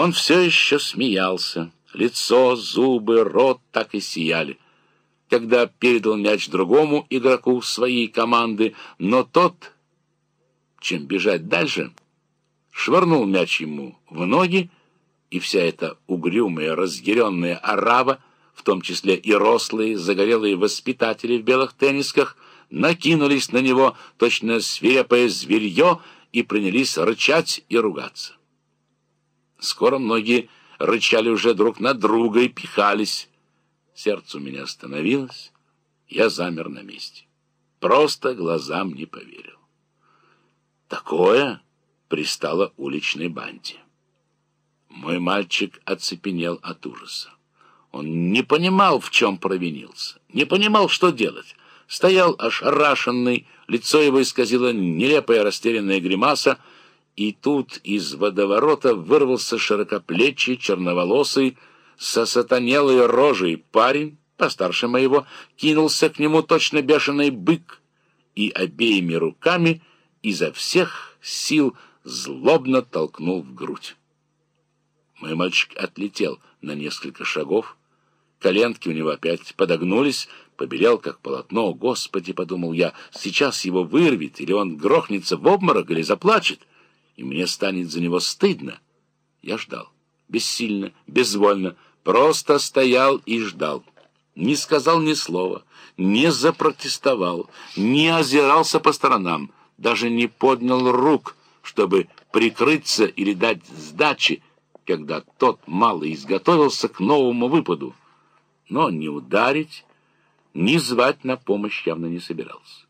Он все еще смеялся. Лицо, зубы, рот так и сияли. Когда передал мяч другому игроку своей команды, но тот, чем бежать дальше, швырнул мяч ему в ноги, и вся эта угрюмая, разъяренная арава, в том числе и рослые, загорелые воспитатели в белых теннисках, накинулись на него, точно свирепое зверье, и принялись рычать и ругаться. Скоро многие рычали уже друг на друга и пихались. Сердце у меня остановилось, я замер на месте. Просто глазам не поверил. Такое пристало уличной банде. Мой мальчик оцепенел от ужаса. Он не понимал, в чем провинился, не понимал, что делать. Стоял ошарашенный, лицо его исказило нелепая растерянная гримаса, и тут из водоворота вырвался широкоплечий, черноволосый, со сатанелой рожей парень, постарше моего, кинулся к нему точно бешеный бык и обеими руками изо всех сил злобно толкнул в грудь. Мой мальчик отлетел на несколько шагов, коленки у него опять подогнулись, побелел, как полотно. «Господи!» — подумал я, — «сейчас его вырвет, или он грохнется в обморок, или заплачет, и мне станет за него стыдно». Я ждал, бессильно, безвольно, просто стоял и ждал. Не сказал ни слова, не запротестовал, не озирался по сторонам, даже не поднял рук, чтобы прикрыться или дать сдачи, когда тот мало изготовился к новому выпаду. Но не ударить, ни звать на помощь явно не собирался.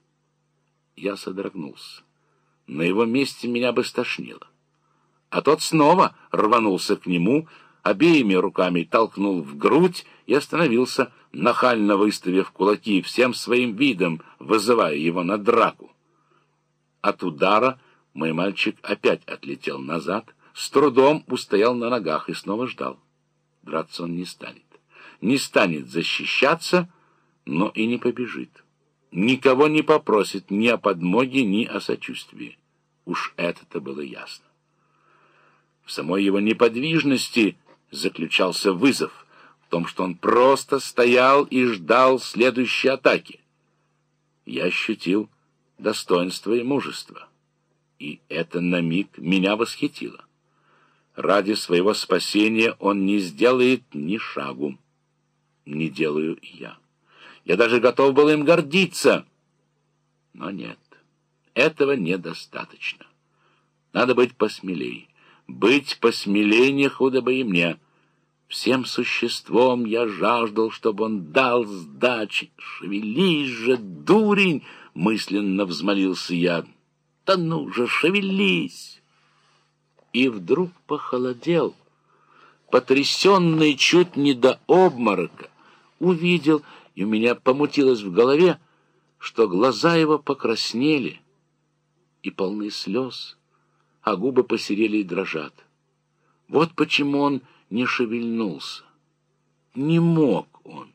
Я содрогнулся. На его месте меня бы стошнило. А тот снова рванулся к нему, обеими руками толкнул в грудь и остановился, нахально выставив кулаки всем своим видом, вызывая его на драку. От удара мой мальчик опять отлетел назад, с трудом устоял на ногах и снова ждал. Драться он не станет. Не станет защищаться, но и не побежит. Никого не попросит ни о подмоге, ни о сочувствии. Уж это-то было ясно. В самой его неподвижности заключался вызов, в том, что он просто стоял и ждал следующей атаки. Я ощутил достоинство и мужество, и это на миг меня восхитило. Ради своего спасения он не сделает ни шагу. Не делаю я. Я даже готов был им гордиться. Но нет, этого недостаточно. Надо быть посмелее. Быть посмелее не худо бы и мне. Всем существом я жаждал, чтобы он дал сдачи. «Шевелись же, дурень!» — мысленно взмолился я. «Да ну же, шевелись!» и вдруг похолодел, потрясенный чуть не до обморока, увидел, и у меня помутилось в голове, что глаза его покраснели и полны слез, а губы посерели и дрожат. Вот почему он не шевельнулся. Не мог он.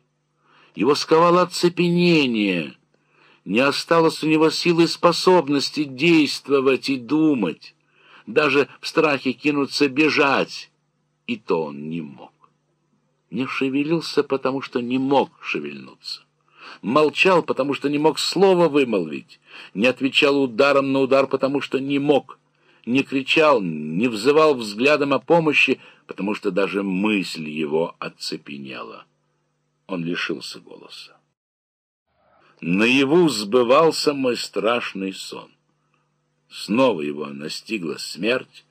Его сковало оцепенение. Не осталось у него силы и способности действовать и думать даже в страхе кинуться бежать. И то он не мог. Не шевелился, потому что не мог шевельнуться. Молчал, потому что не мог слова вымолвить. Не отвечал ударом на удар, потому что не мог. Не кричал, не взывал взглядом о помощи, потому что даже мысль его оцепенела. Он лишился голоса. Наяву сбывался мой страшный сон. Снова его настигла смерть,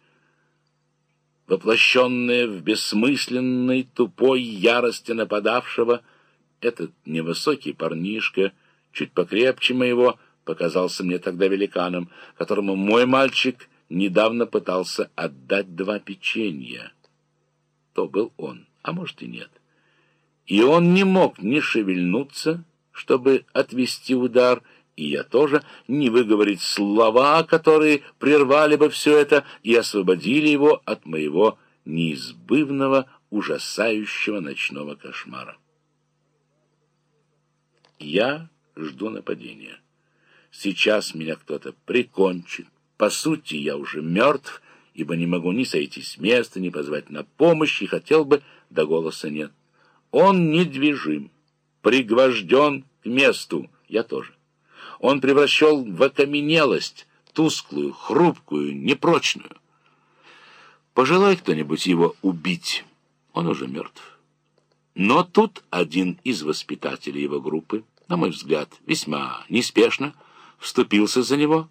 воплощенная в бессмысленной, тупой ярости нападавшего. Этот невысокий парнишка, чуть покрепче моего, показался мне тогда великаном, которому мой мальчик недавно пытался отдать два печенья. То был он, а может и нет. И он не мог ни шевельнуться, чтобы отвести удар, и я тоже, не выговорить слова, которые прервали бы все это и освободили его от моего неизбывного, ужасающего ночного кошмара. Я жду нападения. Сейчас меня кто-то прикончит. По сути, я уже мертв, ибо не могу ни сойти с места, ни позвать на помощь, и хотел бы, да голоса нет. Он недвижим, пригвожден к месту, я тоже. Он превращен в окаменелость, тусклую, хрупкую, непрочную. Пожелай кто-нибудь его убить, он уже мертв. Но тут один из воспитателей его группы, на мой взгляд, весьма неспешно, вступился за него.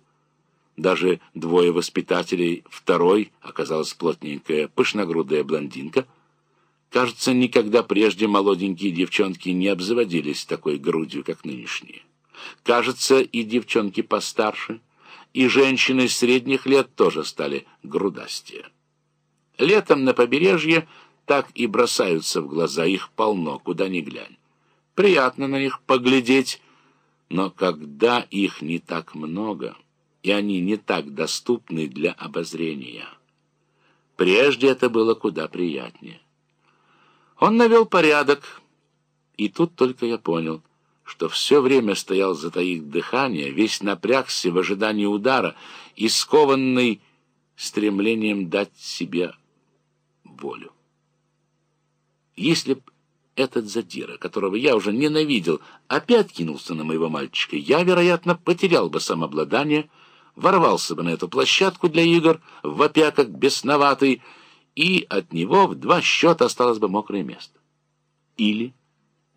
Даже двое воспитателей, второй оказалась плотненькая, пышногрудая блондинка. Кажется, никогда прежде молоденькие девчонки не обзаводились такой грудью, как нынешние. Кажется, и девчонки постарше, и женщины средних лет тоже стали грудастее. Летом на побережье так и бросаются в глаза, их полно, куда ни глянь. Приятно на них поглядеть, но когда их не так много, и они не так доступны для обозрения. Прежде это было куда приятнее. Он навел порядок, и тут только я понял, что все время стоял затаив дыхание, весь напрягся в ожидании удара и скованный стремлением дать себе волю. Если б этот задира, которого я уже ненавидел, опять кинулся на моего мальчика, я, вероятно, потерял бы самообладание, ворвался бы на эту площадку для игр, вопя как бесноватый, и от него в два счета осталось бы мокрое место. Или,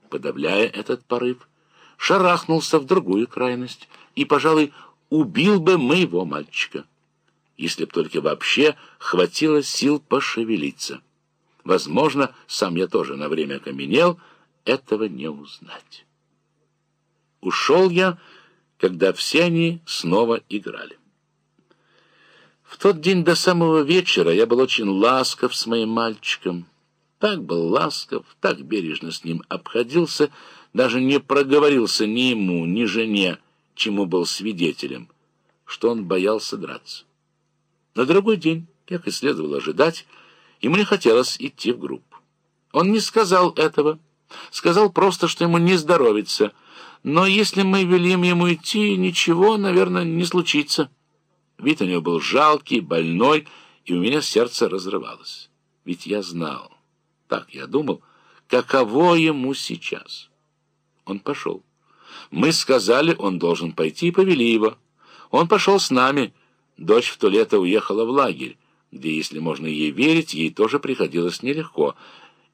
подавляя этот порыв, шарахнулся в другую крайность и, пожалуй, убил бы моего мальчика, если б только вообще хватило сил пошевелиться. Возможно, сам я тоже на время окаменел, этого не узнать. Ушел я, когда все они снова играли. В тот день до самого вечера я был очень ласков с моим мальчиком. Так был ласков, так бережно с ним обходился, даже не проговорился ни ему, ни жене, чему был свидетелем, что он боялся драться. На другой день, как и следовало ожидать, Ему не хотелось идти в группу. Он не сказал этого. Сказал просто, что ему не здоровится. Но если мы велим ему идти, ничего, наверное, не случится. Вид у него был жалкий, больной, и у меня сердце разрывалось. Ведь я знал, так я думал, каково ему сейчас. Он пошел. Мы сказали, он должен пойти, и повели его. Он пошел с нами. Дочь в то лето уехала в лагерь где, если можно ей верить, ей тоже приходилось нелегко.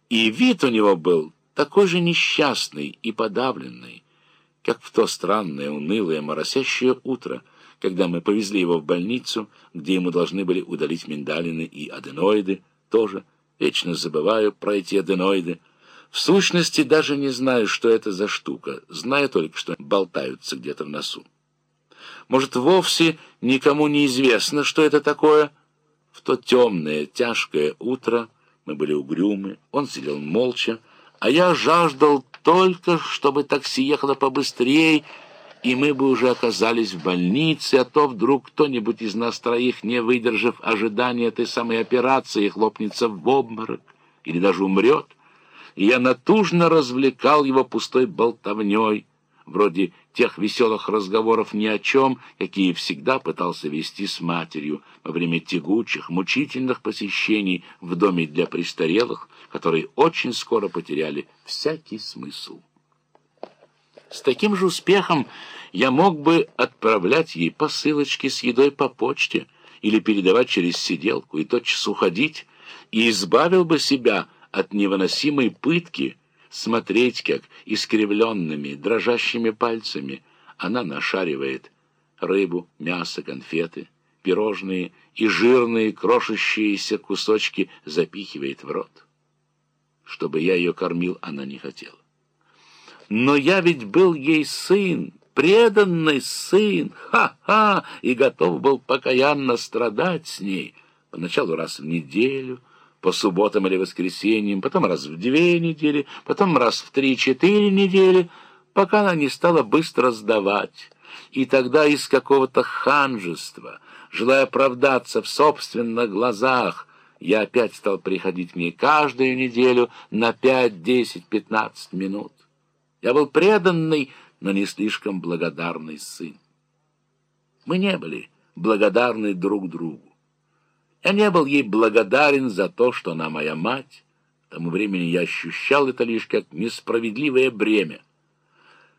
И вид у него был такой же несчастный и подавленный, как в то странное, унылое, моросящее утро, когда мы повезли его в больницу, где ему должны были удалить миндалины и аденоиды, тоже, вечно забываю про эти аденоиды. В сущности, даже не знаю, что это за штука, знаю только, что болтаются где-то в носу. Может, вовсе никому не известно, что это такое — в то темное, тяжкое утро мы были угрюмы, он сидел молча, а я жаждал только, чтобы такси ехало побыстрее, и мы бы уже оказались в больнице, а то вдруг кто-нибудь из нас троих, не выдержав ожидания этой самой операции, хлопнется в обморок или даже умрет. И я натужно развлекал его пустой болтовней, вроде тех веселых разговоров ни о чем, какие всегда пытался вести с матерью во время тягучих, мучительных посещений в доме для престарелых, которые очень скоро потеряли всякий смысл. С таким же успехом я мог бы отправлять ей посылочки с едой по почте или передавать через сиделку и тотчас уходить, и избавил бы себя от невыносимой пытки — смотреть, как искривленными, дрожащими пальцами она нашаривает рыбу, мясо, конфеты, пирожные и жирные крошащиеся кусочки запихивает в рот. Чтобы я ее кормил, она не хотела. Но я ведь был ей сын, преданный сын, ха-ха, и готов был покаянно страдать с ней, поначалу раз в неделю, по субботам или воскресеньям, потом раз в две недели, потом раз в три-четыре недели, пока она не стала быстро сдавать. И тогда из какого-то ханжества, желая оправдаться в собственных глазах, я опять стал приходить к ней каждую неделю на пять, десять, пятнадцать минут. Я был преданный, но не слишком благодарный сын. Мы не были благодарны друг другу. Я не был ей благодарен за то, что она моя мать. К тому времени я ощущал это лишь как несправедливое бремя.